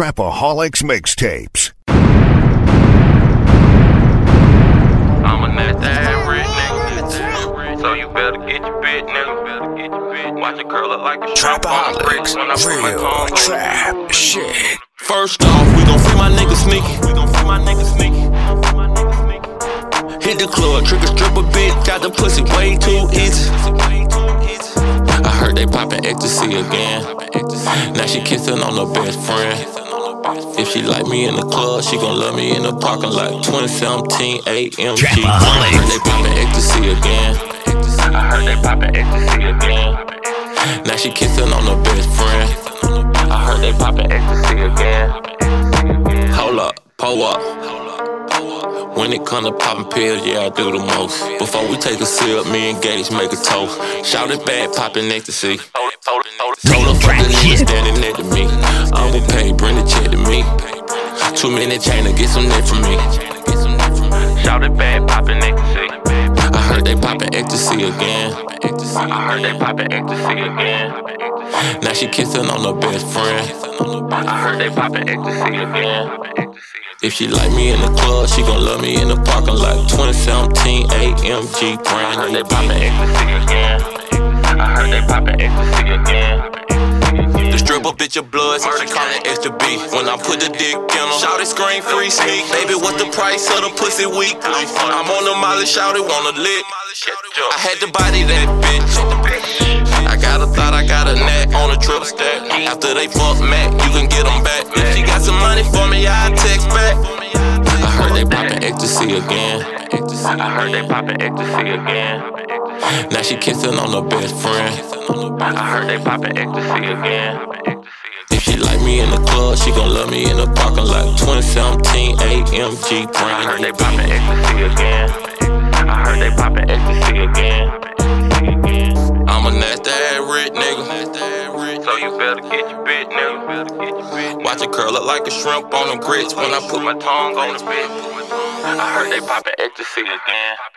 Trapaholics Mixtapes. I'm a nasty ass nigga. So you better get your bit, nigga. Watch it curl up like a shrimp on the bricks when I put my Real trap shit. First off, we gon' free my nigga sneaky. We gon' free my nigga sneaky. Hit the club, trigger stripper bitch, got the pussy way too easy. I heard they poppin' ecstasy again. Now she kissin' on her best friend. If she like me in the club, she gon' love me in the parking lot. 2017 AMG. I heard they poppin' ecstasy again. I heard they poppin' ecstasy again. Now she kissin' on her best friend. I heard they poppin' ecstasy again. Hold up, pull up. When it come to poppin' pills, yeah, I do the most. Before we take a sip, me and Gage make a toast. Shout it back, poppin' ecstasy. Told her fuck the nigga standing next to me. I'ma pay, bring the check to me. Two minute chain to get some neck from me. Shout it back, poppin' ecstasy. I heard they poppin' ecstasy again. I heard they poppin' ecstasy again. Now she kissin' on her best friend. I heard they poppin' ecstasy again. If she like me in the club, she gon' love me in the parking lot. 2017 AMG brand. I heard they poppin' ecstasy again. Stripper bitch of blood, she call it extra B. When I put the dick in her, shout it scream free sneak. Baby, what's the price of the pussy weekly? I'm on the molly, shout it, wanna lick. I had to body that bitch. I got a thought, I got a net on a trip stack. After they fuck Mac, you can get them back. If she got some money for me, I text back. I heard they poppin' ecstasy again. I heard they poppin' ecstasy again. Now she kissin' on her best friend. I heard they poppin' ecstasy again. If she like me in the club, she gon' love me in the parking lot. 2017 AMG. I heard they poppin' ecstasy again. I heard they poppin' ecstasy again. I'm a nasty ass rich nigga. So you better get your bit, nigga. Watch it curl up like a shrimp on them grits when I put my tongue on the bit. I heard they poppin' ecstasy again.